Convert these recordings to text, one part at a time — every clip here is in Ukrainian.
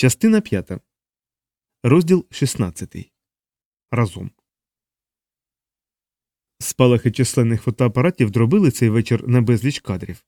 Частина 5. Розділ 16. Разом. Спалахи численних фотоапаратів дробили цей вечір на безліч кадрів.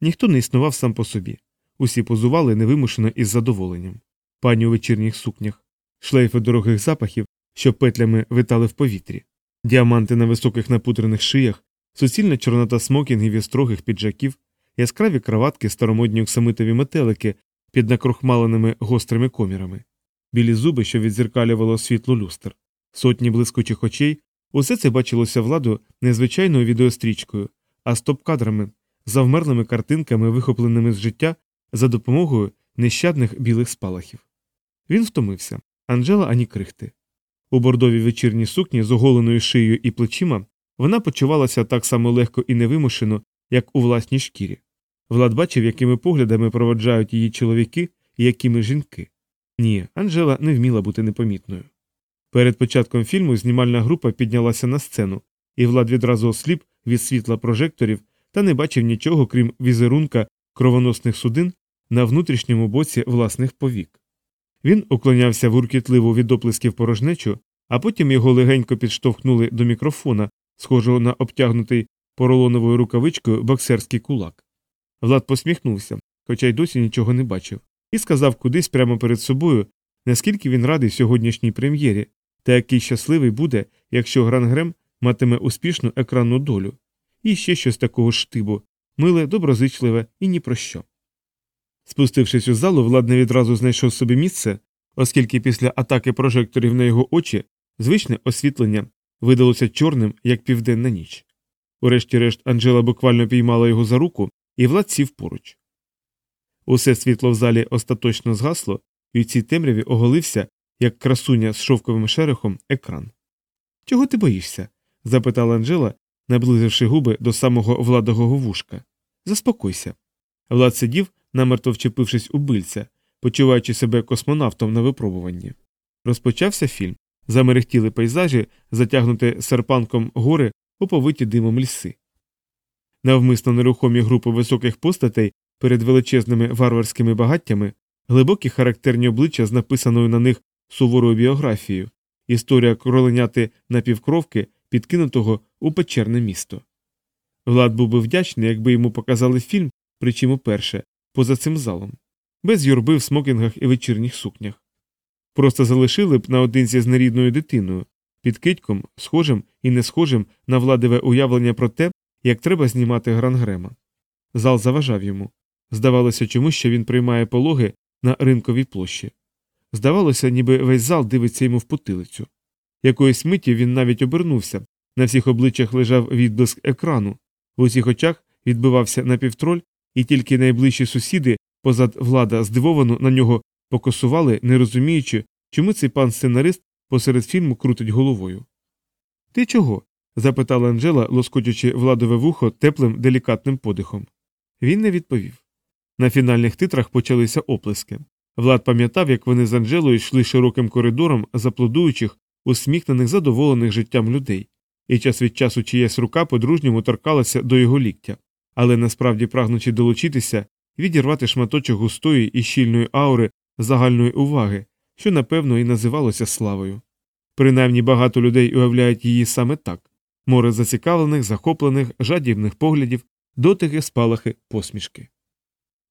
Ніхто не існував сам по собі. Усі позували невимушено із задоволенням. Пані у вечірніх сукнях, шлейфи дорогих запахів, що петлями витали в повітрі, діаманти на високих напутрених шиях, суцільна чорнота смокінгів і строгих піджаків, яскраві краватки, старомодні оксамитові метелики під накрохмаленими гострими комірами, білі зуби, що відзеркалювало світло люстр, сотні блискучих очей, усе це бачилося владу незвичайною відеострічкою, а стоп-кадрами, завмерлими картинками, вихопленими з життя за допомогою нещадних білих спалахів. Він втомився. Анжела ані крихти. У бордовій вечірній сукні з оголеною шиєю і плечима вона почувалася так само легко і невимушено, як у власній шкірі. Влад бачив, якими поглядами проводжають її чоловіки і якими жінки. Ні, Анжела не вміла бути непомітною. Перед початком фільму знімальна група піднялася на сцену, і Влад відразу осліп від світла прожекторів та не бачив нічого, крім візерунка кровоносних судин на внутрішньому боці власних повік. Він уклонявся в уркітливу від оплесків порожнечу, а потім його легенько підштовхнули до мікрофона, схожого на обтягнутий поролоновою рукавичкою боксерський кулак. Влад посміхнувся, хоча й досі нічого не бачив, і сказав кудись прямо перед собою, наскільки він радий сьогоднішній прем'єрі, та який щасливий буде, якщо Грангрем матиме успішну екранну долю, і ще щось такого штибу, миле, доброзичливе і ні про що. Спустившись у залу, Влад не відразу знайшов собі місце, оскільки після атаки прожекторів на його очі звичне освітлення видалося чорним, як південна ніч. Урешті-решт Анжела буквально піймала його за руку, і Влад сів поруч. Усе світло в залі остаточно згасло, і в цій темряві оголився, як красуня з шовковим шерехом, екран. Чого ти боїшся? запитала Анжела, наблизивши губи до самого владового вушка. Заспокойся. Влад сидів, намерто вчепившись у бильця, почуваючи себе космонавтом на випробуванні. Розпочався фільм. Замерехтіли пейзажі, затягнути серпанком гори, оповиті димом ліси. Навмисно нерухомі групи високих постатей перед величезними варварськими багаттями, глибокі характерні обличчя з написаною на них суворою біографією, історія кроленяти напівкровки, підкинутого у печерне місто. Влад був би вдячний, якби йому показали фільм, причому перше, поза цим залом, без юрби в смокінгах і вечірніх сукнях. Просто залишили б наодинці з нерідною дитиною, під китьком, схожим і не схожим на владове уявлення про те, як треба знімати грангрема. Зал заважав йому. Здавалося чомусь, що він приймає пологи на ринковій площі. Здавалося, ніби весь зал дивиться йому в потилицю. Якоїсь миті він навіть обернувся, на всіх обличчях лежав відблиск екрану, в усіх очах відбивався напівтроль, і тільки найближчі сусіди позад влада здивовано на нього покосували, не розуміючи, чому цей пан сценарист посеред фільму крутить головою. Ти чого? Запитала Анжела, лоскочучи владове вухо теплим делікатним подихом. Він не відповів. На фінальних титрах почалися оплески. Влад пам'ятав, як вони з Анжелою йшли широким коридором, заплодуючих, усміхнених, задоволених життям людей, і час від часу чиясь рука по-дружньому торкалася до його ліктя, але насправді прагнучи долучитися відірвати шматочок густої і щільної аури загальної уваги, що напевно і називалося славою. Принаймні багато людей уявляють її саме так море зацікавлених, захоплених, жадібних поглядів, дотики, спалахи, посмішки.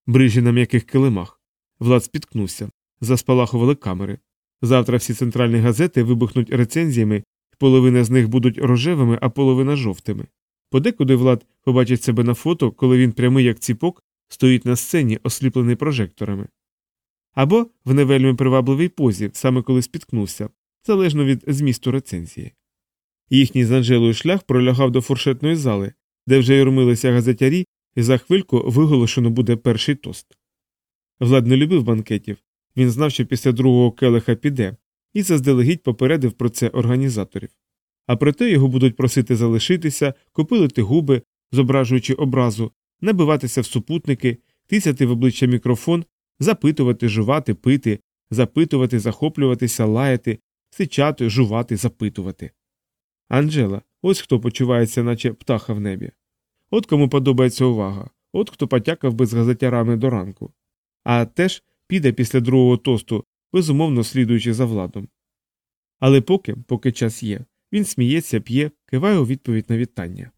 Брижі на м'яких килимах. Влад спіткнувся, заспалахували камери. Завтра всі центральні газети вибухнуть рецензіями, половина з них будуть рожевими, а половина жовтими. Подекуди Влад побачить себе на фото, коли він прямий як ціпок стоїть на сцені, осліплений прожекторами. Або в невельми привабливій позі, саме коли спіткнувся, залежно від змісту рецензії. Їхній з Анжелою шлях пролягав до фуршетної зали, де вже юрмилися газетярі, і за хвильку виголошено буде перший тост. Влад не любив банкетів, він знав, що після другого келиха піде, і заздалегідь попередив про це організаторів. А проте його будуть просити залишитися, копилити губи, зображуючи образу, набиватися в супутники, тисяти в обличчя мікрофон, запитувати, жувати, пити, запитувати, захоплюватися, лаяти, сичати, жувати, запитувати. Анджела, ось хто почувається, наче птаха в небі. От кому подобається увага, от хто потякав би з газетярами до ранку. А теж піде після другого тосту, безумовно слідуючи за владом. Але поки, поки час є, він сміється, п'є, киває у відповідь на вітання.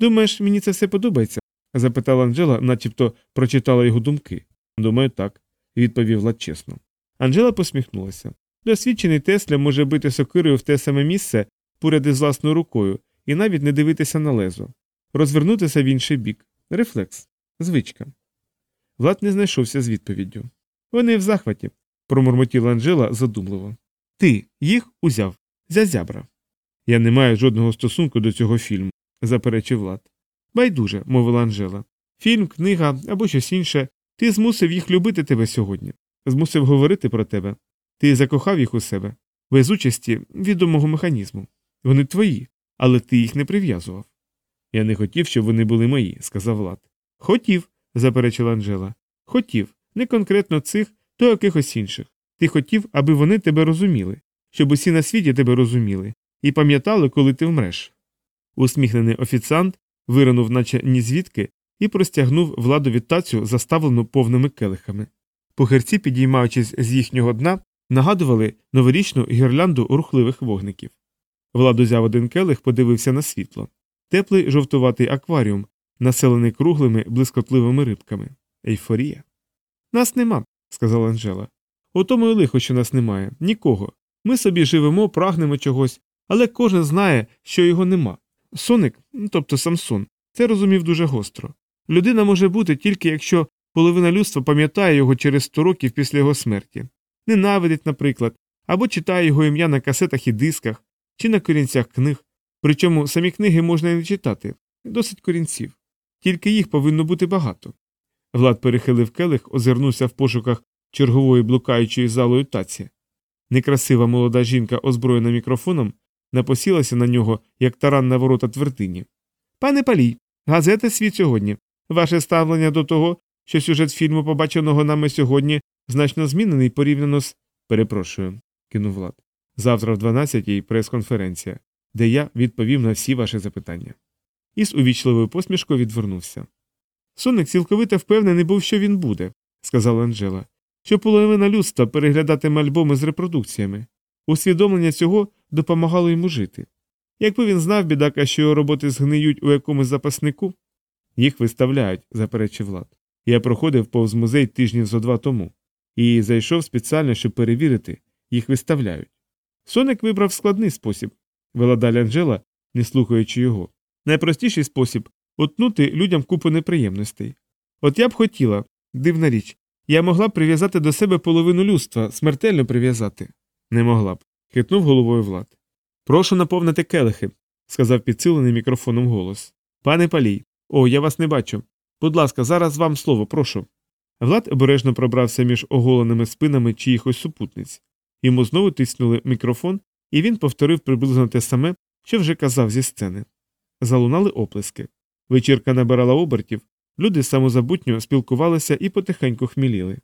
Думаєш, мені це все подобається? запитала Анжела, начебто прочитала його думки. Думаю, так, відповів Влад чесно. Анжела посміхнулася. Досвідчений Тесля може бити сокирою в те саме місце поряд із власною рукою і навіть не дивитися на лезо, розвернутися в інший бік. Рефлекс, звичка. Влад не знайшовся з відповіддю. Вони в захваті, промурмотіла Анжела задумливо. Ти їх узяв зязябра. Я не маю жодного стосунку до цього фільму, заперечив Влад. Байдуже, мовила Анжела. Фільм, книга або щось інше. Ти змусив їх любити тебе сьогодні, змусив говорити про тебе. Ти закохав їх у себе, без участі відомого механізму. Вони твої, але ти їх не прив'язував. Я не хотів, щоб вони були мої, сказав Влад. Хотів, заперечила Анжела. Хотів, не конкретно цих, то якихось інших. Ти хотів, аби вони тебе розуміли, щоб усі на світі тебе розуміли, і пам'ятали, коли ти вмреш. Усміхнений офіціант виринув, наче ні звідки, і простягнув владові тацю, заставлену повними келихами. Похерці, підіймаючись з їхнього дна, нагадували новорічну гірлянду рухливих вогників. Влад узяв один келих, подивився на світло. Теплий жовтуватий акваріум, населений круглими блискотливими рибками. Ейфорія. Нас нема, сказала Анжела. У тому й лихо, що нас немає, нікого. Ми собі живемо, прагнемо чогось, але кожен знає, що його нема. Соник, тобто Самсон, це розумів дуже гостро. Людина може бути тільки якщо половина людства пам'ятає його через сто років після його смерті, ненавидить, наприклад, або читає його ім'я на касетах і дисках, чи на корінцях книг. Причому самі книги можна і не читати, досить корінців. Тільки їх повинно бути багато. Влад перехилив келих, озирнувся в пошуках чергової блукаючої залою таці. Некрасива молода жінка, озброєна мікрофоном, напосілася на нього, як таран на ворота твердині. Пане палій, газета світ сьогодні. Ваше ставлення до того, що сюжет фільму, побаченого нами сьогодні, значно змінений порівняно з. Перепрошую, кинув Влад. Завтра в 12-й прес-конференція, де я відповім на всі ваші запитання. І з увічливою посмішкою відвернувся. Соник цілковито впевнений був, що він буде, сказала Анжела, що половина людства переглядатиме альбоми з репродукціями. Усвідомлення цього допомагало йому жити. Якби він знав, бідака, що його роботи згниють у якомусь запаснику, їх виставляють, заперечив Влад. Я проходив повз музей тижнів зо два тому і зайшов спеціально, щоб перевірити, їх виставляють. Соник вибрав складний спосіб, вела далі Анжела, не слухаючи його. Найпростіший спосіб утнути людям купу неприємностей. От я б хотіла, дивна річ, я могла б прив'язати до себе половину людства, смертельно прив'язати. Не могла б, хитнув головою Влад. Прошу наповнити келихи, сказав підсилений мікрофоном голос. Пане палій, о, я вас не бачу. Будь ласка, зараз вам слово, прошу. Влад обережно пробрався між оголеними спинами чиїхось супутниць. Йому знову тиснули мікрофон, і він повторив приблизно те саме, що вже казав зі сцени. Залунали оплески. Вечірка набирала обертів, люди самозабутньо спілкувалися і потихеньку хміліли.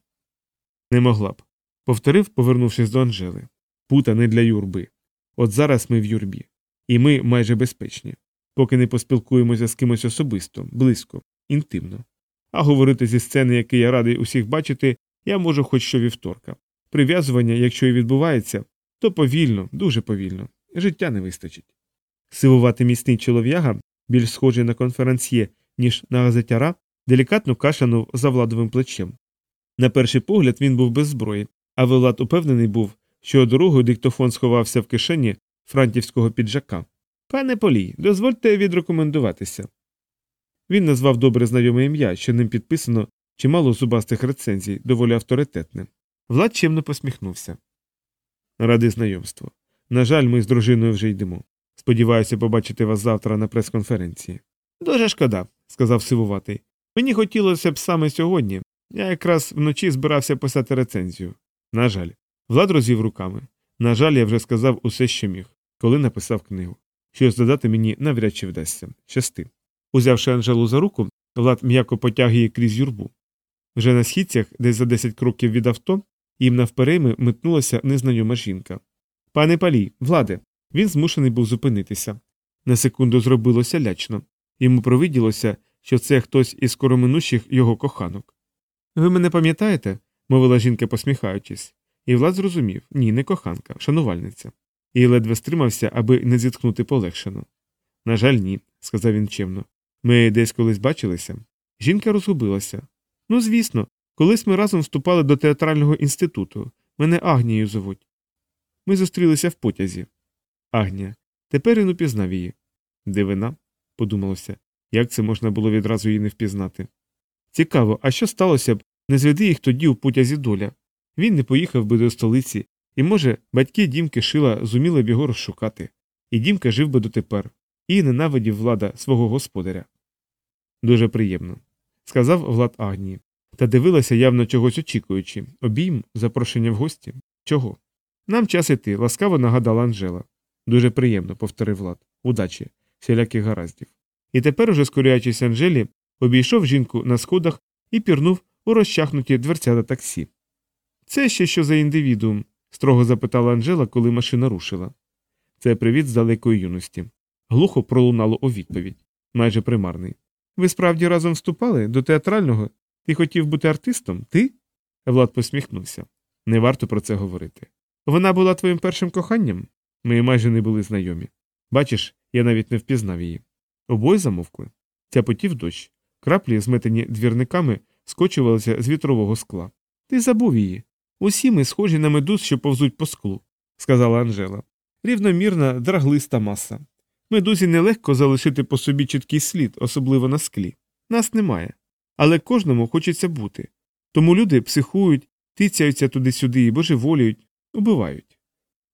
Не могла б. Повторив, повернувшись до Анжели. Пута не для юрби. От зараз ми в юрбі. І ми майже безпечні, поки не поспілкуємося з кимось особисто, близько, інтимно. А говорити зі сцени, який я радий усіх бачити, я можу хоч що вівторка. Прив'язування, якщо і відбувається, то повільно, дуже повільно. Життя не вистачить. Сивувати міцний чолов'яга, більш схожий на конференсьє, ніж на газетяра, делікатно кашлянув за владовим плечем. На перший погляд він був без зброї, а Влад упевнений був, що дорогою диктофон сховався в кишені франтівського піджака. Пане Полій, дозвольте відрекомендуватися. Він назвав добре знайоме ім'я, що ним підписано чимало зубастих рецензій, доволі авторитетне. Влад чемно посміхнувся. Ради знайомству. На жаль, ми з дружиною вже йдемо. Сподіваюся побачити вас завтра на прес-конференції. Дуже шкода, сказав сивуватий. Мені хотілося б саме сьогодні. Я якраз вночі збирався писати рецензію. На жаль, Влад розвів руками. На жаль, я вже сказав усе, що міг, коли написав книгу. Щось додати мені навряд чи вдасться. Щасти. Узявши Анжелу за руку, Влад м'яко потяг її крізь юрбу. Вже на східцях, десь за 10 кроків від авто, їм навперейми метнулася незнайома жінка. Пане палій, владе, він змушений був зупинитися. На секунду зробилося лячно. Йому провиділося, що це хтось із скороминущих його коханок. Ви мене пам'ятаєте? мовила жінка, посміхаючись, і Влад зрозумів ні, не коханка, шанувальниця, і ледве стримався, аби не зіткнути полегшено. На жаль, ні, сказав він чемно. Ми десь колись бачилися. Жінка розгубилася. Ну, звісно, колись ми разом вступали до театрального інституту. Мене Агнією зовуть. Ми зустрілися в потязі. Агнія. Тепер він упізнав її. Дивина, подумалося, як це можна було відразу її не впізнати. Цікаво, а що сталося б, не зведи їх тоді у потязі доля. Він не поїхав би до столиці, і, може, батьки дімки шила зуміли б його розшукати, і дімка жив би дотепер, і ненавидів влада свого господаря. Дуже приємно, сказав Влад Агнії, та дивилася явно чогось очікуючи, обійм, запрошення в гості. Чого? Нам час іти, ласкаво нагадала Анжела. Дуже приємно, повторив Влад. Удачі, всіляких гараздів. І тепер, уже скоряючись Анжелі, обійшов жінку на сходах і пірнув у розчахнуті дверцята таксі. Це ще що за індивідуум? строго запитала Анжела, коли машина рушила. Це привіт з далекої юності. Глухо пролунало у відповідь, майже примарний. Ви справді разом вступали до театрального? Ти хотів бути артистом? Ти? Влад посміхнувся. Не варто про це говорити. Вона була твоїм першим коханням? Ми майже не були знайомі. Бачиш, я навіть не впізнав її. Обоє замовкли. Тяпотів дощ. Краплі, зметені двірниками, скочувалися з вітрового скла. Ти забув її. Усі ми схожі на медуз, що повзуть по склу, сказала Анжела. Рівномірна, драглиста маса. Медузі нелегко залишити по собі чіткий слід, особливо на склі. Нас немає. Але кожному хочеться бути. Тому люди психують, тицяються туди-сюди і божеволіють, убивають.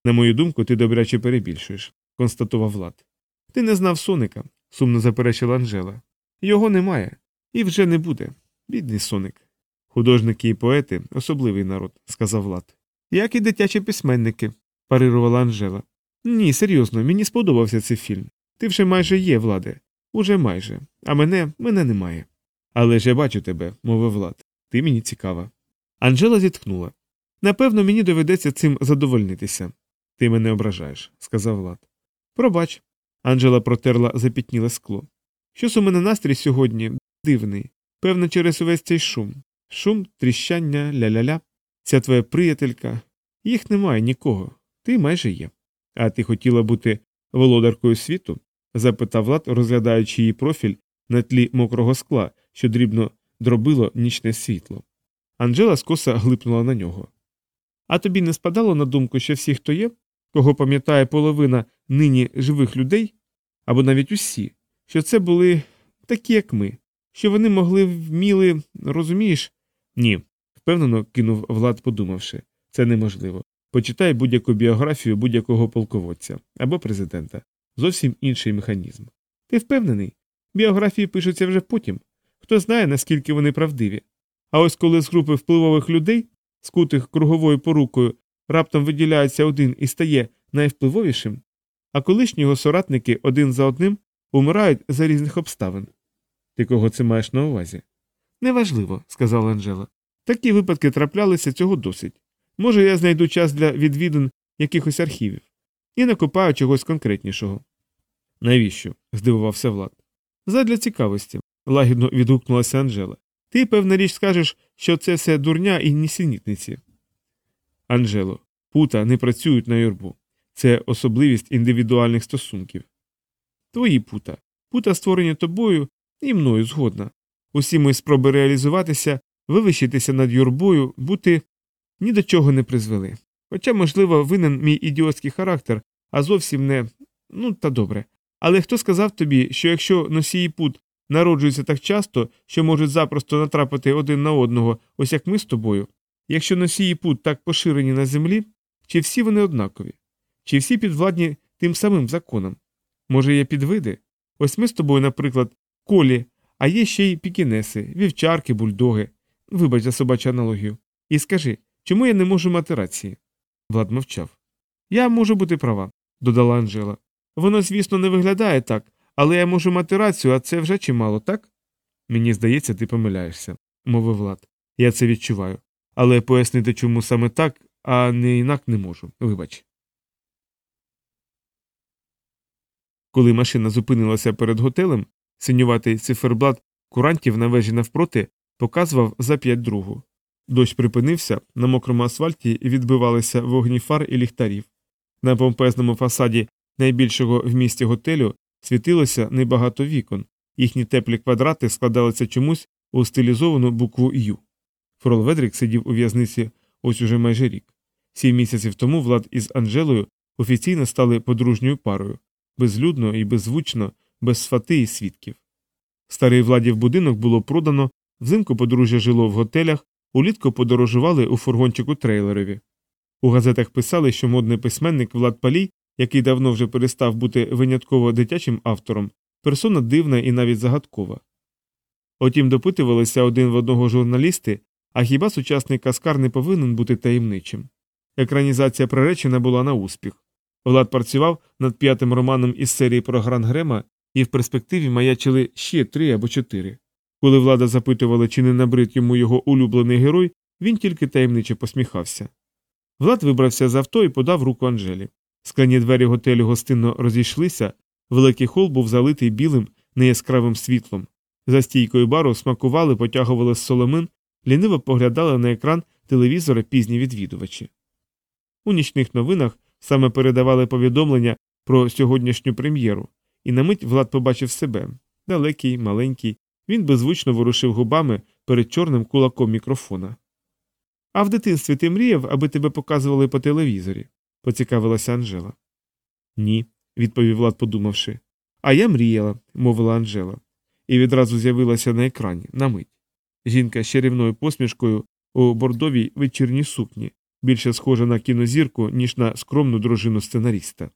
На мою думку, ти добряче перебільшуєш, констатував Влад. Ти не знав соника, сумно заперечила Анжела. Його немає, і вже не буде. Бідний соник. Художники і поети особливий народ, сказав Влад. Як і дитячі письменники, парирувала Анжела. Ні, серйозно, мені сподобався цей фільм. Ти вже майже є, владе, уже майже, а мене мене немає. Але ж я бачу тебе, мовив Влад. Ти мені цікава. Анжела зітхнула. Напевно, мені доведеться цим задовольнитися. Ти мене ображаєш, сказав Влад. Пробач. Анжела протерла запітніле скло. Щось у мене настрій сьогодні дивний, певно, через увесь цей шум. Шум, тріщання, ля-ля-ля. Ця твоя приятелька. Їх немає нікого. Ти майже є. А ти хотіла бути володаркою світу? запитав Влад, розглядаючи її профіль на тлі мокрого скла, що дрібно дробило нічне світло. Анжела скоса глипнула на нього. А тобі не спадало на думку, що всі, хто є, кого пам'ятає половина нині живих людей, або навіть усі, що це були такі, як ми, що вони могли вміли, розумієш? Ні, впевнено кинув Влад, подумавши, це неможливо. Почитай будь-яку біографію будь-якого полководця або президента. Зовсім інший механізм. Ти впевнений? Біографії пишуться вже потім. Хто знає, наскільки вони правдиві. А ось коли з групи впливових людей, скутих круговою порукою, раптом виділяється один і стає найвпливовішим, а колишні його соратники один за одним умирають за різних обставин. Ти кого це маєш на увазі? Неважливо, сказала Анжела. Такі випадки траплялися цього досить. Може, я знайду час для відвідин якихось архівів і накопаю чогось конкретнішого. Навіщо? здивувався Влад. Задля цікавості, лагідно відгукнулася Анжела. Ти, певна річ, скажеш, що це все дурня і нісенітниці. Анжело, пута не працюють на юрбу. Це особливість індивідуальних стосунків. Твої пута. Пута створені тобою і мною згодна. Усі мої спроби реалізуватися, вивищитися над юрбою, бути ні до чого не призвели. Хоча, можливо, винен мій ідіотський характер, а зовсім не. ну та добре. Але хто сказав тобі, що якщо носії пут народжуються так часто, що можуть запросто натрапити один на одного, ось як ми з тобою, якщо носії пут так поширені на землі, чи всі вони однакові? Чи всі підвладні тим самим законам? Може, є підвиди? Ось ми з тобою, наприклад, колі, а є ще й пікінеси, вівчарки, бульдоги. Вибач за собачу аналогію. І скажи, чому я не можу мати рації? Влад мовчав. Я можу бути права, додала Анжела. Воно, звісно, не виглядає так, але я можу мати рацію, а це вже чимало, так? Мені здається, ти помиляєшся, мовив Влад. Я це відчуваю. Але пояснити, чому саме так, а не інак не можу. Вибач. Коли машина зупинилася перед готелем, синюватий циферблат курантів на вежі навпроти показував за п'ять другу. Дощ припинився, на мокрому асфальті відбивалися вогні фар і ліхтарів. На помпезному фасаді найбільшого в місті готелю світилося небагато вікон, їхні теплі квадрати складалися чомусь у стилізовану букву Ю. Фрол Ведрік сидів у в'язниці ось уже майже рік. Сім місяців тому Влад із Анжелою офіційно стали подружньою парою, безлюдно і беззвучно, без сфати і свідків. Старий владів будинок було продано, взимку подружжя жило в готелях, улітку подорожували у фургончику трейлерові. У газетах писали, що модний письменник Влад Палій, який давно вже перестав бути винятково дитячим автором, персона дивна і навіть загадкова. Утім, допитувалися один в одного журналісти, а хіба сучасний каскар не повинен бути таємничим? Екранізація приречена була на успіх. Влад працював над п'ятим романом із серії про Грангрема, і в перспективі маячили ще три або чотири. Коли влада запитувала, чи не набрид йому його улюблений герой, він тільки таємниче посміхався. Влад вибрався з авто і подав руку Анжелі. Скляні двері готелю гостинно розійшлися, великий хол був залитий білим, неяскравим світлом. За стійкою бару смакували, потягували з соломин, ліниво поглядали на екран телевізора пізні відвідувачі. У нічних новинах саме передавали повідомлення про сьогоднішню прем'єру, і на мить Влад побачив себе далекий, маленький, він беззвучно ворушив губами перед чорним кулаком мікрофона. А в дитинстві ти мріяв, аби тебе показували по телевізорі? Поцікавилася Анжела. Ні, відповів Влад, подумавши. А я мріяла, мовила Анжела, і відразу з'явилася на екрані, на мить. Жінка з чарівною посмішкою у бордовій вечірній сукні, більше схожа на кінозірку, ніж на скромну дружину сценаріста.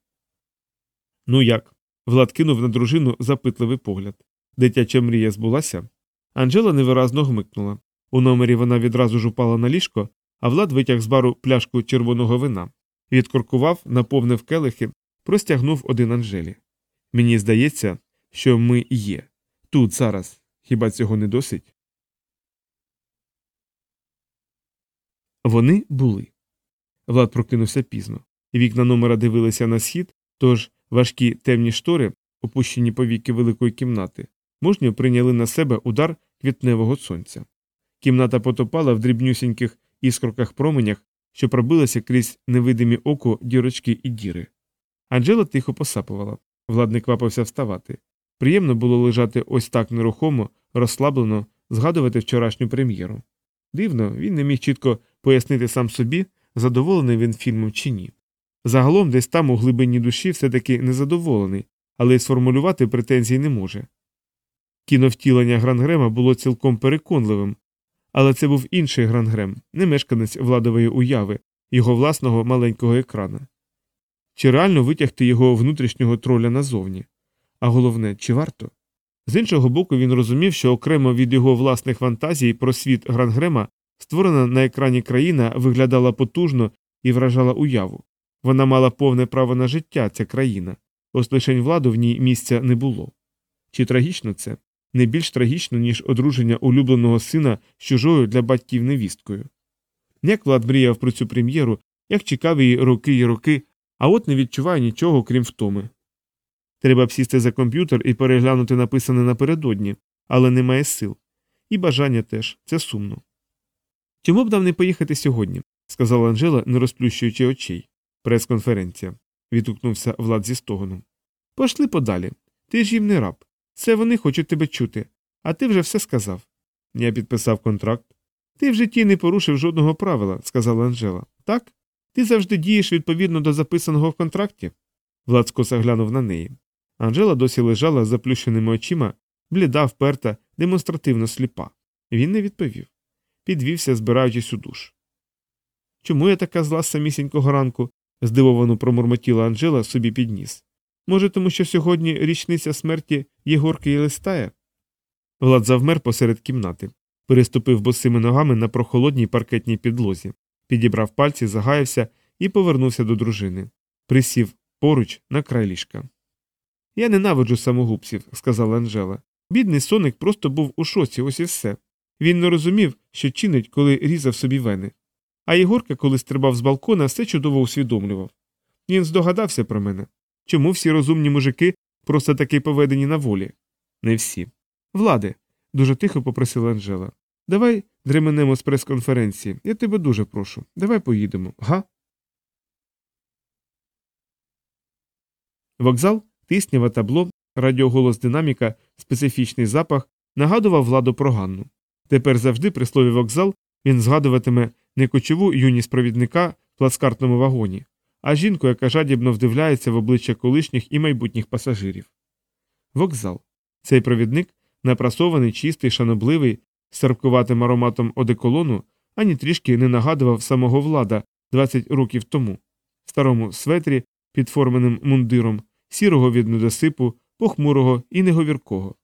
Ну як? Влад кинув на дружину запитливий погляд. Дитяча мрія збулася. Анжела невиразно гмикнула. У номері вона відразу ж упала на ліжко, а Влад витяг з бару пляшку червоного вина, відкоркував, наповнив келихи, простягнув один Анжелі. Мені здається, що ми є. Тут зараз. Хіба цього не досить? Вони були. Влад прокинувся пізно. Вікна номера дивилися на схід, тож важкі темні штори, опущені повіки великої кімнати, мужньо прийняли на себе удар квітневого сонця. Кімната потопала в дрібнюсіньких іскорках променях, що пробилися крізь невидимі око дірочки і діри. Анджела тихо посапувала. Влад не квапився вставати. Приємно було лежати ось так нерухомо, розслаблено, згадувати вчорашню прем'єру. Дивно, він не міг чітко пояснити сам собі, задоволений він фільмом чи ні. Загалом, десь там у глибині душі все таки незадоволений, але й сформулювати претензій не може. Кіновтілення Грангрема було цілком переконливим, але це був інший Грангрем, не мешканець владової уяви, його власного маленького екрана. Чи реально витягти його внутрішнього троля назовні? А головне, чи варто? З іншого боку, він розумів, що окремо від його власних фантазій про світ Грангрема створена на екрані країна виглядала потужно і вражала уяву. Вона мала повне право на життя, ця країна, ось лишень владу в ній місця не було. Чи трагічно це? Не більш трагічно, ніж одруження улюбленого сина з чужою для батьків невісткою. Як Влад мріяв про цю прем'єру, як чекав її роки й роки, а от не відчуває нічого, крім втоми. Треба б сісти за комп'ютер і переглянути написане напередодні, але немає сил. І бажання теж це сумно. Чому б нам не поїхати сьогодні? сказала Анжела, не розплющуючи очей. Прес-конференція. відгукнувся Влад зі стогоном. Пошли подалі. Ти ж їм не раб. Це вони хочуть тебе чути, а ти вже все сказав. Я підписав контракт. Ти в житті не порушив жодного правила, сказала Анжела. Так? Ти завжди дієш відповідно до записаного в контракті. Влад скоса глянув на неї. Анжела досі лежала з заплющеними очима, бліда, вперта, демонстративно сліпа. Він не відповів. Підвівся, збираючись у душ. Чому я така зла самісінького ранку? здивовано промурмотіла Анжела собі під ніс. Може, тому що сьогодні річниця смерті Єгорки Єлистая? Влад завмер посеред кімнати, переступив босими ногами на прохолодній паркетній підлозі, підібрав пальці, загаявся і повернувся до дружини. Присів поруч на край ліжка. Я ненавиджу самогубців, сказала Анжела. Бідний соник просто був у шоці, ось і все. Він не розумів, що чинить, коли різав собі вени. А Єгорка, коли стрибав з балкона, все чудово усвідомлював. Він здогадався про мене. Чому всі розумні мужики просто таки поведені на волі? Не всі. Влади, дуже тихо попросила Анжела. Давай дременемо з прес-конференції. Я тебе дуже прошу. Давай поїдемо, га? Вокзал, тисняве табло, радіоголос динаміка, специфічний запах нагадував владу про Ганну. Тепер завжди при слові вокзал він згадуватиме не кочову юність провідника в плацкартному вагоні, а жінку, яка жадібно вдивляється в обличчя колишніх і майбутніх пасажирів. Вокзал. Цей провідник, напрасований, чистий, шанобливий, з серпкуватим ароматом одеколону, ані трішки не нагадував самого влада 20 років тому, в старому светрі під форменим мундиром, сірого від недосипу, похмурого і неговіркого.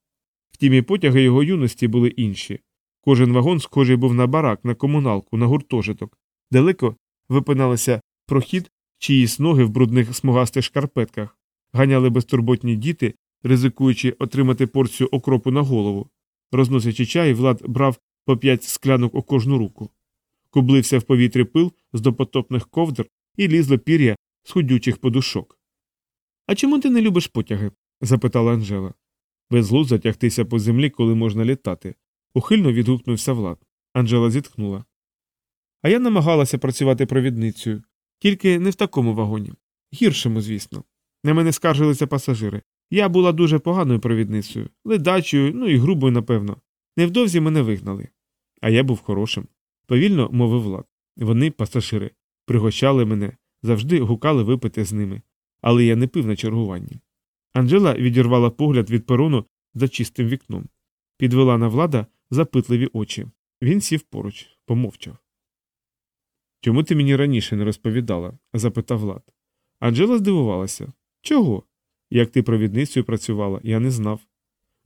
Втім, і потяги його юності були інші. Кожен вагон схожий був на барак, на комуналку, на гуртожиток. Далеко випиналися прохід, чиїсь ноги в брудних смугастих шкарпетках, ганяли безтурботні діти, ризикуючи отримати порцію окропу на голову. Розносячи чай, Влад брав по п'ять склянок у кожну руку. Кублився в повітрі пил з допотопних ковдр і лізло пір'я з худючих подушок. А чому ти не любиш потяги? запитала Анжела. Безглуздо затягтися по землі, коли можна літати. Ухильно відгукнувся Влад. Анжела зітхнула. А я намагалася працювати провідницею, тільки не в такому вагоні. Гіршому, звісно. На мене скаржилися пасажири. Я була дуже поганою провідницею, ледачою, ну і грубою, напевно. Невдовзі мене вигнали. А я був хорошим. Повільно мовив Влад. Вони, пасажири, пригощали мене, завжди гукали випити з ними. Але я не пив на чергуванні. Анжела відірвала погляд від перону за чистим вікном, підвела на влада запитливі очі. Він сів поруч, помовчав. Чому ти мені раніше не розповідала? запитав Влад. Анжела здивувалася. Чого? Як ти провідницею працювала, я не знав.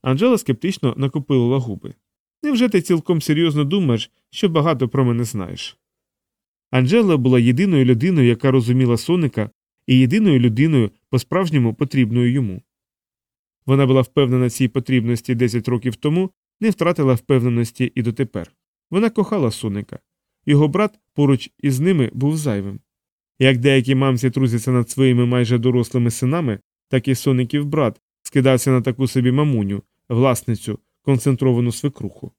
Анжела скептично накопилила губи. Невже ти цілком серйозно думаєш, що багато про мене знаєш? Анжела була єдиною людиною, яка розуміла соника, і єдиною людиною по справжньому потрібною йому. Вона була впевнена цій потрібності 10 років тому, не втратила впевненості і дотепер. Вона кохала соника. Його брат поруч із ними був зайвим. Як деякі мамці трусяться над своїми майже дорослими синами, так і соників брат скидався на таку собі мамуню, власницю, концентровану свекруху.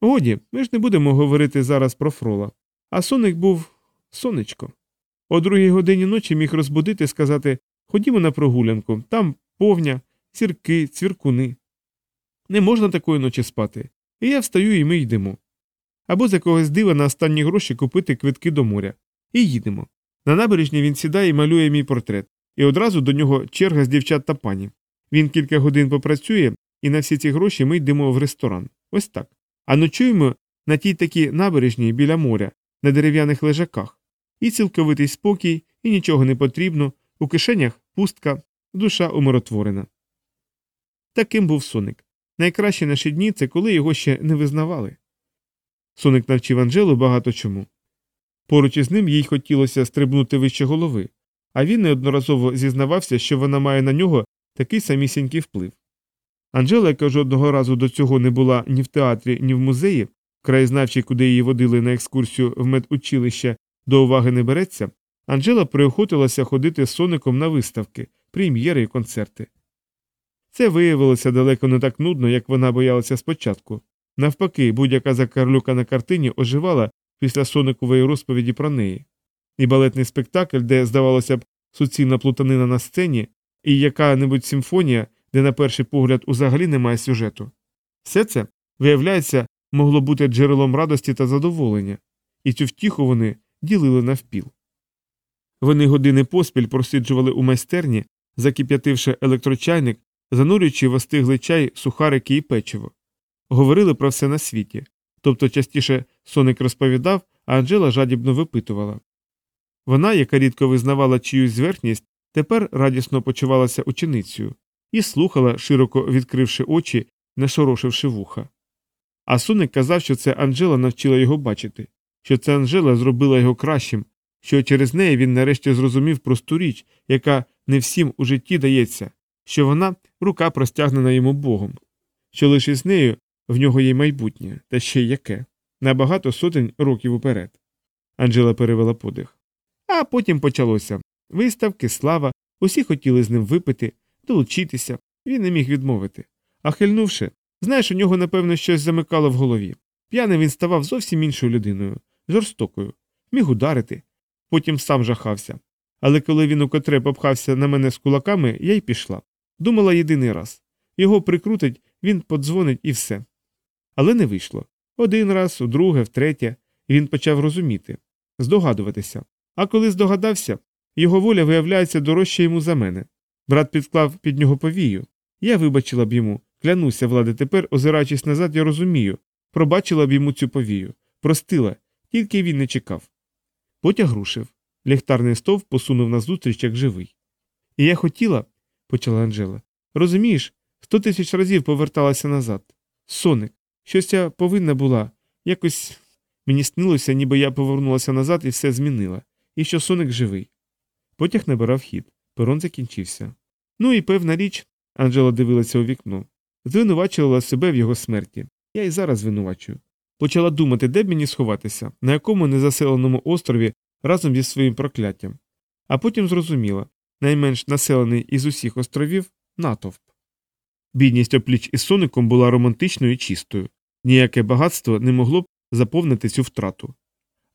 Годі, ми ж не будемо говорити зараз про фрола. А соник був сонечко. О другій годині ночі міг розбудити і сказати Ходімо на прогулянку, там повня, сірки, цвіркуни. Не можна такої ночі спати. І я встаю, і ми йдемо. Або з якогось дива на останні гроші купити квитки до моря. І їдемо. На набережні він сідає і малює мій портрет, і одразу до нього черга з дівчат та пані. Він кілька годин попрацює, і на всі ці гроші ми йдемо в ресторан. Ось так. А ночуємо на тій такій набережній біля моря, на дерев'яних лежаках. І цілковитий спокій, і нічого не потрібно, у кишенях пустка, душа умиротворена. Таким був соник. Найкращі наші дні це коли його ще не визнавали. Соник навчив Анжелу багато чому. Поруч із ним їй хотілося стрибнути вище голови, а він неодноразово зізнавався, що вона має на нього такий самісінький вплив. Анжела, яка жодного разу до цього не була ні в театрі, ні в музеї, краєзнавчий, куди її водили на екскурсію в медучилище, до уваги не береться, Анжела приохотилася ходити з соником на виставки, прем'єри і концерти. Це виявилося далеко не так нудно, як вона боялася спочатку. Навпаки, будь-яка закарлюка на картині оживала після соникової розповіді про неї. І балетний спектакль, де, здавалося б, суцільна плутанина на сцені, і яка-небудь симфонія, де на перший погляд узагалі немає сюжету. Все це, виявляється, могло бути джерелом радості та задоволення, і цю втіху вони ділили навпіл. Вони години поспіль просиджували у майстерні, закип'ятивши електрочайник, занурюючи в чай сухарики і печиво. Говорили про все на світі. Тобто частіше соник розповідав, а Анжела жадібно випитувала. Вона, яка рідко визнавала чиюсь зверхність, тепер радісно почувалася ученицею і слухала, широко відкривши очі, не шорошивши вуха. А соник казав, що це Анжела навчила його бачити, що це Анжела зробила його кращим, що через неї він нарешті зрозумів просту річ, яка не всім у житті дається, що вона рука простягнена йому Богом, що лише з нею в нього є майбутнє, та ще й яке, на багато сотень років уперед. Анжела перевела подих. А потім почалося виставки, слава, усі хотіли з ним випити, долучитися, він не міг відмовити. А хильнувши, знаєш, у нього, напевно, щось замикало в голові. П'яний він ставав зовсім іншою людиною, жорстокою, міг ударити, потім сам жахався. Але коли він укотре попхався на мене з кулаками, я й пішла. Думала єдиний раз. Його прикрутить, він подзвонить і все. Але не вийшло. Один раз, удруге, втретє, і він почав розуміти, здогадуватися. А коли здогадався, його воля виявляється дорожча йому за мене. Брат підклав під нього повію. Я вибачила б йому, клянуся, влади, тепер, озираючись назад, я розумію, пробачила б йому цю повію, простила, тільки він не чекав. Потяг рушив. Ліхтарний стовп посунув назустріч, як живий. І я хотіла, почала Анжела. Розумієш, сто тисяч разів поверталася назад. Соник, щось я повинна була. Якось мені снилося, ніби я повернулася назад і все змінила, і що соник живий. Потяг набирав хід, перон закінчився. Ну і певна річ, Анжела дивилася у вікно, звинувачувала себе в його смерті. Я і зараз звинувачую. Почала думати, де б мені сховатися, на якому незаселеному острові разом зі своїм прокляттям. А потім зрозуміла найменш населений із усіх островів натовп. Бідність опліч із соником була романтичною і чистою, ніяке багатство не могло б заповнити цю втрату.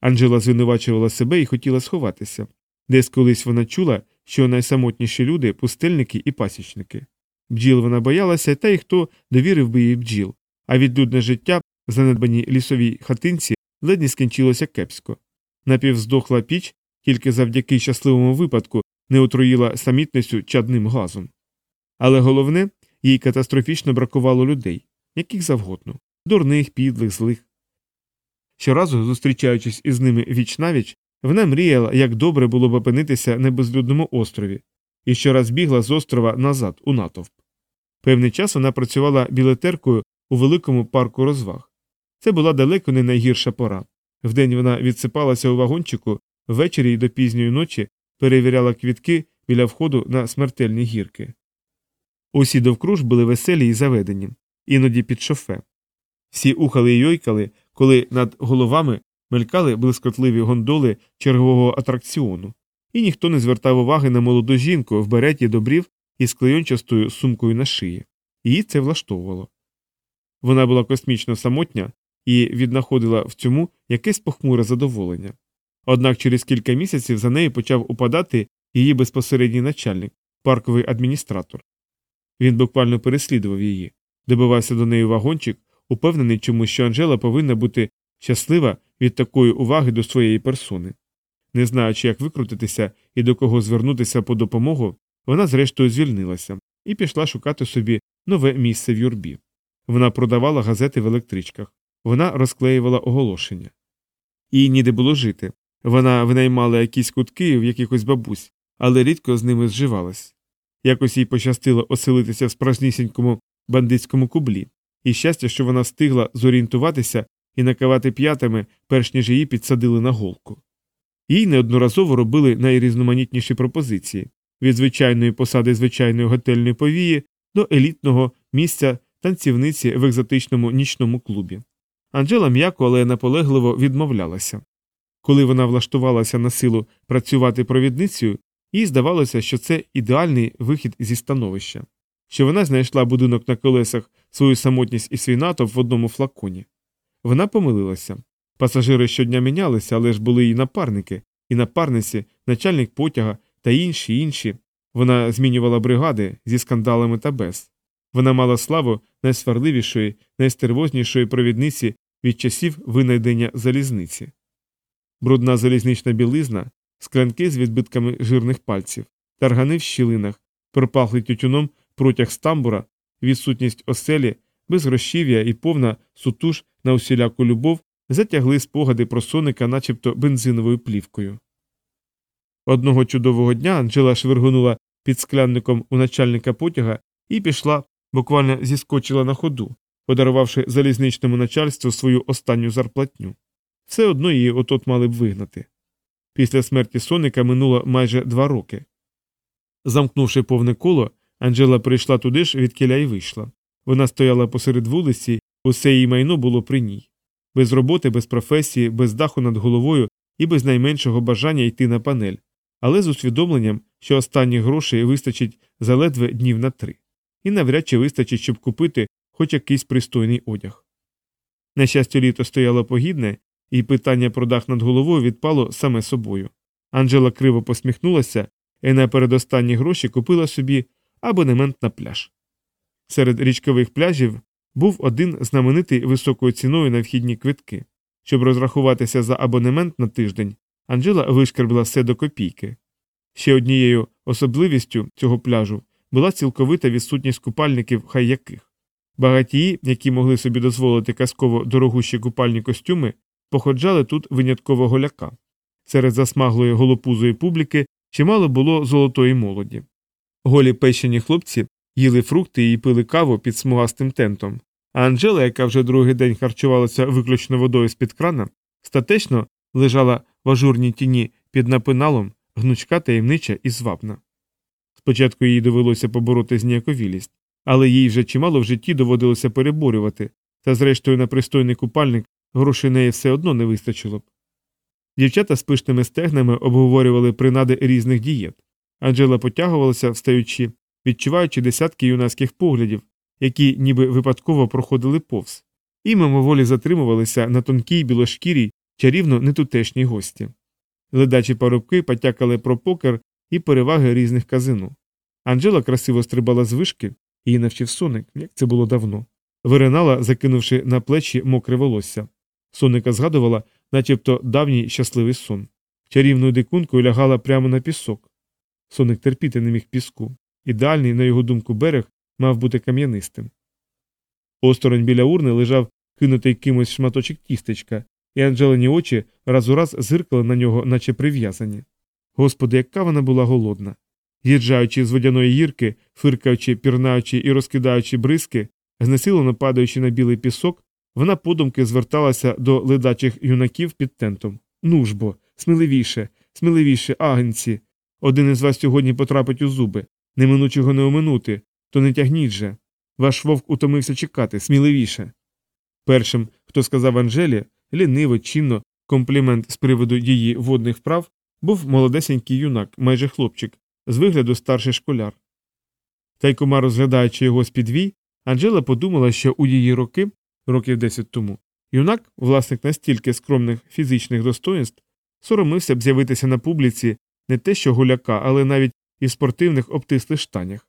Анжела звинувачувала себе і хотіла сховатися. Десь колись вона чула, що найсамотніші люди пустельники і пасічники. Бджіл вона боялася, та й хто довірив би їй бджіл, а відлюдне життя в занедбаній лісовій хатинці ледь не скінчилося кепсько. Напівздохла піч тільки завдяки щасливому випадку не отруїла самітницю чадним газом. Але головне, їй катастрофічно бракувало людей, яких завгодно дурних, підлих, злих. Щоразу, зустрічаючись із ними віч навіч, вона мріяла, як добре було б опинитися на безлюдному острові, і щораз бігла з острова назад, у натовп. Певний час вона працювала білетеркою у великому парку розваг. Це була далеко не найгірша пора. Вдень вона відсипалася у вагончику, ввечері й до пізньої ночі перевіряла квітки біля входу на смертельні гірки. Усі довкруж були веселі й заведені, іноді під шофе. Всі ухали й йойкали, коли над головами мелькали блискотливі гондоли чергового атракціону, і ніхто не звертав уваги на молоду жінку в береті добрів із клейончастою сумкою на шиї. Її це влаштовувало. Вона була космічно самотня і віднаходила в цьому якесь похмуре задоволення. Однак через кілька місяців за нею почав упадати її безпосередній начальник, парковий адміністратор. Він буквально переслідував її, добивався до неї вагончик, упевнений чомусь, що Анжела повинна бути щаслива від такої уваги до своєї персони. Не знаючи, як викрутитися і до кого звернутися по допомогу, вона зрештою звільнилася і пішла шукати собі нове місце в юрбі. Вона продавала газети в електричках, вона розклеювала оголошення. Їй ніде було жити. Вона винаймала якісь кутки в якихось бабусь, але рідко з ними зживалась. Якось їй пощастило оселитися в справжнісінькому бандитському кублі, і щастя, що вона встигла зорієнтуватися і накавати п'ятами, перш ніж її підсадили на голку. Їй неодноразово робили найрізноманітніші пропозиції від звичайної посади звичайної готельної повії до елітного місця танцівниці в екзотичному нічному клубі. Анжела м'яко, але наполегливо відмовлялася. Коли вона влаштувалася на силу працювати провідницею, їй здавалося, що це ідеальний вихід зі становища, що вона знайшла будинок на колесах, свою самотність і свій натовп в одному флаконі. Вона помилилася. Пасажири щодня мінялися, але ж були її напарники, і напарниці, начальник потяга та інші інші. Вона змінювала бригади зі скандалами та без. Вона мала славу найсварливішої, найстервознішої провідниці від часів винайдення залізниці. Брудна залізнична білизна, склянки з відбитками жирних пальців, таргани в щілинах, пропахли тютюном протяг стамбура, відсутність оселі, безгрошів'я і повна сутуж на усіляку любов затягли спогади про соника, начебто бензиновою плівкою. Одного чудового дня Анджела швиргонула під склянником у начальника потяга і пішла, буквально зіскочила на ходу, подарувавши залізничному начальству свою останню зарплатню. Все одно її отот мали б вигнати. Після смерті соника минуло майже два роки. Замкнувши повне коло, Анджела прийшла туди ж, відкіля й вийшла. Вона стояла посеред вулиці, усе її майно було при ній. Без роботи, без професії, без даху над головою і без найменшого бажання йти на панель, але з усвідомленням, що останніх грошей вистачить заледве днів на три, і навряд чи вистачить, щоб купити хоч якийсь пристойний одяг. На щастя, літо стояло погідне, і питання про дах над головою відпало саме собою. Анжела криво посміхнулася і на передостанні гроші купила собі абонемент на пляж. Серед річкових пляжів був один знаменитий високою ціною на вхідні квитки. Щоб розрахуватися за абонемент на тиждень, Анжела вишкербила все до копійки. Ще однією особливістю цього пляжу була цілковита відсутність купальників хай яких. Багатії, які могли собі дозволити казково дорогущі купальні костюми, походжали тут винятково голяка. Серед засмаглої голопузої публіки чимало було золотої молоді. Голі пещені хлопці їли фрукти і пили каву під смугастим тентом, а Анжела, яка вже другий день харчувалася виключно водою з під крана, статечно лежала в ажурній тіні під напиналом, гнучка таємнича і звабна. Спочатку їй довелося побороти зніяковілість, але їй вже чимало в житті доводилося переборювати, та зрештою на пристойний купальник грошей неї все одно не вистачило б. Дівчата з пишними стегнами обговорювали принади різних дієт. Анджела потягувалася, встаючи, відчуваючи десятки юнацьких поглядів, які ніби випадково проходили повз, і мимоволі затримувалися на тонкій білошкірій, чарівно нетутешній гості. Ледачі парубки потякали про покер і переваги різних казино. Анджела красиво стрибала з вишки, її навчив соник, як це було давно. Виринала, закинувши на плечі мокре волосся. Соника згадувала, начебто давній щасливий сон. Чарівною дикункою лягала прямо на пісок. Соник терпіти не міг піску. Ідеальний, на його думку, берег мав бути кам'янистим. Осторонь біля урни лежав кинутий кимось шматочок тістечка, і Анджелені очі раз у раз зиркали на нього, наче прив'язані. Господи, яка вона була голодна. З'їжджаючи з водяної гірки, фиркаючи, пірнаючи і розкидаючи бризки, знесилено падаючи на білий пісок, вона подумки зверталася до ледачих юнаків під тентом. Ну ж бо, сміливіше, сміливіше, агенці. Один із вас сьогодні потрапить у зуби. Неминучого не оминути, то не тягніть же. Ваш вовк утомився чекати, сміливіше. Першим, хто сказав Анжелі, ліниво, чинно, комплімент з приводу її водних вправ, був молодесенький юнак, майже хлопчик, з вигляду старший школяр. Тайкома розглядаючи його з підвій, Анжела подумала, що у її роки, років десять тому, юнак, власник настільки скромних фізичних достоїнств, соромився б з'явитися на публіці не те що гуляка, але навіть і в спортивних обтислих штанях.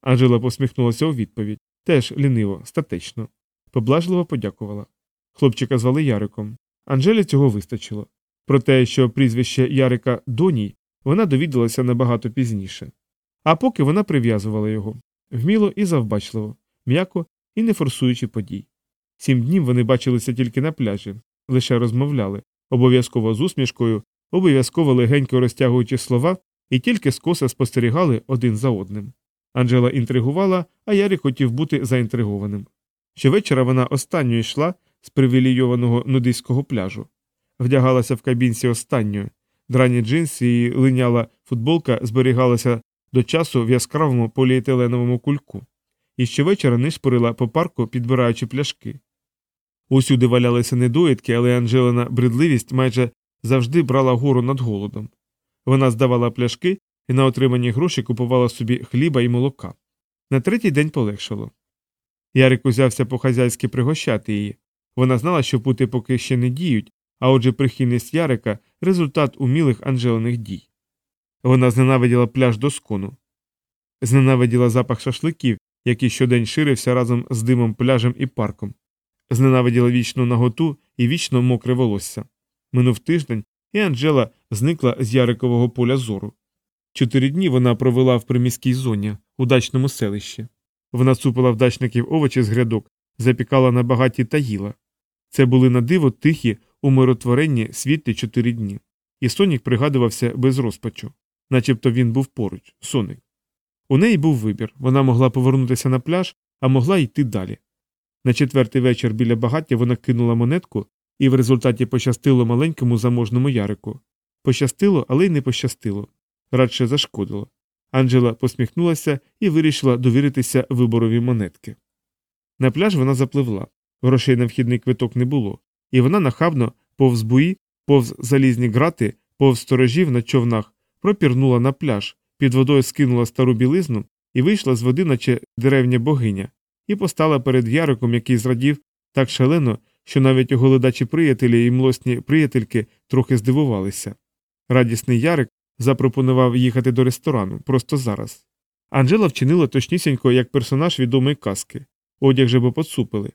Анжела посміхнулася у відповідь теж ліниво, статечно. Поблажливо подякувала. Хлопчика звали Яриком. Анжелі цього вистачило. Про те, що прізвище Ярика Доній, вона довідалася набагато пізніше. А поки вона прив'язувала його вміло і завбачливо, м'яко і не форсуючи подій. Сім днів вони бачилися тільки на пляжі, лише розмовляли, обов'язково з усмішкою, обов'язково легенько розтягуючи слова, і тільки скоса спостерігали один за одним. Анжела інтригувала, а Ярик хотів бути заінтригованим. Щовечора вона останньою йшла з привілейованого нудиського пляжу, вдягалася в кабінці останньою, драні джинси і линяла футболка зберігалася до часу в яскравому поліетиленовому кульку, і щовечора нишпорила по парку, підбираючи пляшки. Усюди валялися недоїдки, але Анжелина бредливість майже завжди брала гору над голодом. Вона здавала пляшки і на отримані гроші купувала собі хліба і молока. На третій день полегшало. Ярик узявся по хазяйськи пригощати її. Вона знала, що пути поки ще не діють, а отже, прихильність Ярика результат умілих Анжелиних дій. Вона зненавиділа пляж до скону, зненавиділа запах шашликів, який щодень ширився разом з димом пляжем і парком, зненавиділа вічну наготу і вічно мокре волосся. Минув тиждень, і Анжела зникла з Ярикового поля зору. Чотири дні вона провела в приміській зоні, у дачному селищі. Вона цупила в дачників овочі з грядок, запікала на багаті та їла. Це були на диво тихі, умиротворенні світлі чотири дні. І Сонік пригадувався без розпачу, начебто він був поруч, соник. У неї був вибір вона могла повернутися на пляж, а могла йти далі. На четвертий вечір біля багаття вона кинула монетку, і в результаті пощастило маленькому заможному ярику. Пощастило, але й не пощастило. Радше зашкодило. Анджела посміхнулася і вирішила довіритися виборові монетки. На пляж вона запливла. Грошей на вхідний квиток не було, і вона нахабно, повз буї, повз залізні грати, повз сторожів на човнах, пропірнула на пляж, під водою скинула стару білизну і вийшла з води, наче деревня богиня, і постала перед яриком, який зрадів так шалено, що навіть його ледачі приятелі і млосні приятельки трохи здивувалися. Радісний Ярик запропонував їхати до ресторану просто зараз. Анжела вчинила точнісінько як персонаж відомої казки. Одяг же бо поцупили.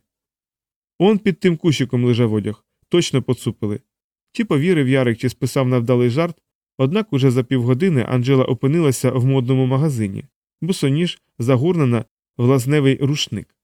Он під тим кущиком лежав одяг, точно поцупили. Чи повірив Ярик, чи списав на вдалий жарт, однак уже за півгодини Анжела опинилася в модному магазині, босоніж загорнена в рушник.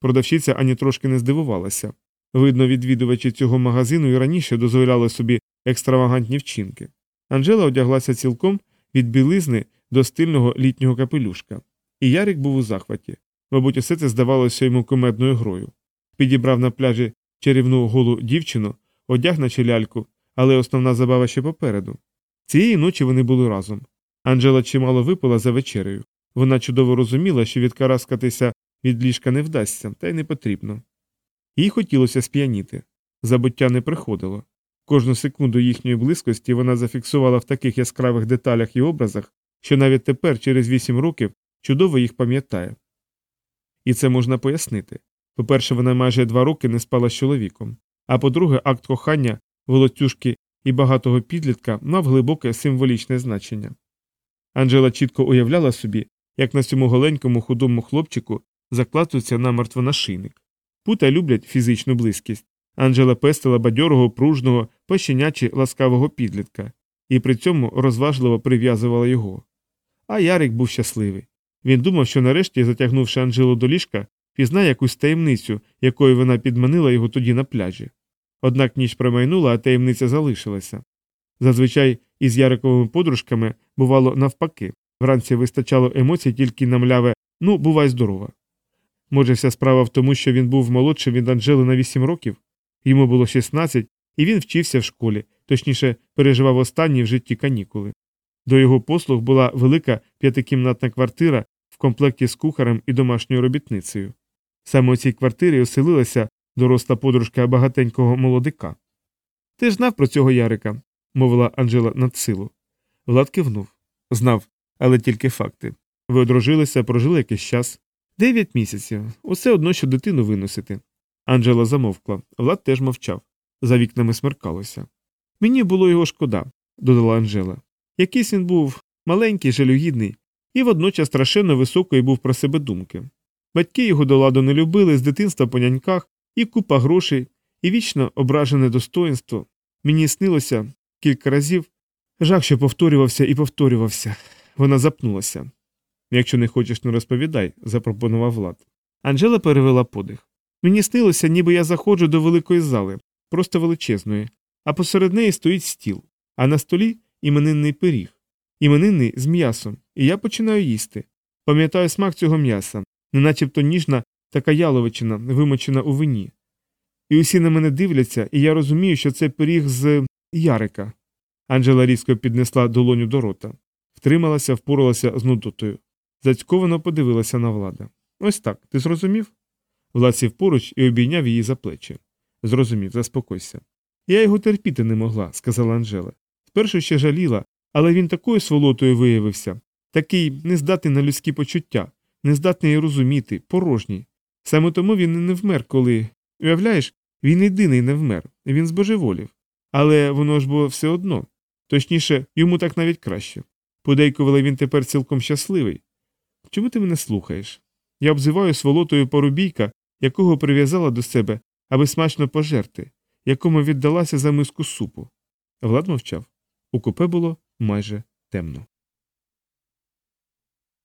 Продавщиця ані трошки не здивувалася. Видно, відвідувачі цього магазину і раніше дозволяли собі екстравагантні вчинки. Анжела одяглася цілком від білизни до стильного літнього капелюшка. І Ярик був у захваті. Мабуть, усе це здавалося йому кумедною грою. Підібрав на пляжі чарівну голу дівчину, одяг на ляльку, але основна забава ще попереду. Цієї ночі вони були разом. Анжела чимало випила за вечерею. Вона чудово розуміла, що відкараскатися від ліжка не вдасться, та й не потрібно. Їй хотілося сп'яніти. Забуття не приходило. Кожну секунду їхньої близькості вона зафіксувала в таких яскравих деталях і образах, що навіть тепер, через вісім років, чудово їх пам'ятає. І це можна пояснити. По-перше, вона майже два роки не спала з чоловіком, а по-друге, акт кохання, волотюшки і багатого підлітка мав глибоке символічне значення. Анжела чітко уявляла собі, як на цьому голенькому худому хлопчику закладується намертво нашийник. Пута люблять фізичну близькість. Анжела пестила бадьорого, пружного, пощенячі ласкавого підлітка, і при цьому розважливо прив'язувала його. А Ярик був щасливий. Він думав, що нарешті, затягнувши Анжелу до ліжка, пізнає якусь таємницю, якою вона підманила його тоді на пляжі. Однак ніч промайнула, а таємниця залишилася. Зазвичай із Яриковими подружками бувало навпаки вранці вистачало емоцій тільки на мляве ну, бувай здорова. Може, вся справа в тому, що він був молодшим від Анжели на 8 років, йому було 16, і він вчився в школі, точніше, переживав останні в житті канікули. До його послуг була велика п'ятикімнатна квартира в комплекті з кухарем і домашньою робітницею. Саме у цій квартирі оселилася доросла подружка багатенького молодика. Ти ж знав про цього Ярика, мовила Анжела надсилу. Влад кивнув. Знав, але тільки факти. Ви одружилися, прожили якийсь час. Дев'ять місяців. Усе одно, що дитину виносити. Анжела замовкла. Влад теж мовчав. За вікнами смеркалося. Мені було його шкода, додала Анжела. Якийсь він був маленький, жалюгідний, і водночас страшенно високої був про себе думки. Батьки його до ладу не любили з дитинства по няньках, і купа грошей, і вічно ображене достоинство. Мені снилося кілька разів. Жах, що повторювався і повторювався. Вона запнулася. Якщо не хочеш, не розповідай, запропонував Влад. Анжела перевела подих. Мені снилося, ніби я заходжу до великої зали, просто величезної, а посеред неї стоїть стіл, а на столі іменинний пиріг, іменинний з м'ясом, і я починаю їсти. Пам'ятаю смак цього м'яса, неначебто ніжна така яловичина, вимочена у вині. І усі на мене дивляться, і я розумію, що це пиріг з Ярика. Анжела різко піднесла долоню до рота, втрималася, впоралася з нудотою. Зацьковано подивилася на влада. Ось так, ти зрозумів? Влад сів поруч і обійняв її за плечі. Зрозумів, заспокойся. Я його терпіти не могла, сказала Анжела. Спершу ще жаліла, але він такою сволотою виявився, такий нездатний на людські почуття, нездатний розуміти, порожній. Саме тому він і не вмер, коли. Уявляєш, він єдиний не вмер, він збожеволів. Але воно ж було все одно. Точніше, йому так навіть краще. Подейкували він тепер цілком щасливий. Чому ти мене слухаєш? Я обзиваю сволотою порубійка, якого прив'язала до себе, аби смачно пожерти, якому віддалася за миску супу. Влад мовчав. У купе було майже темно.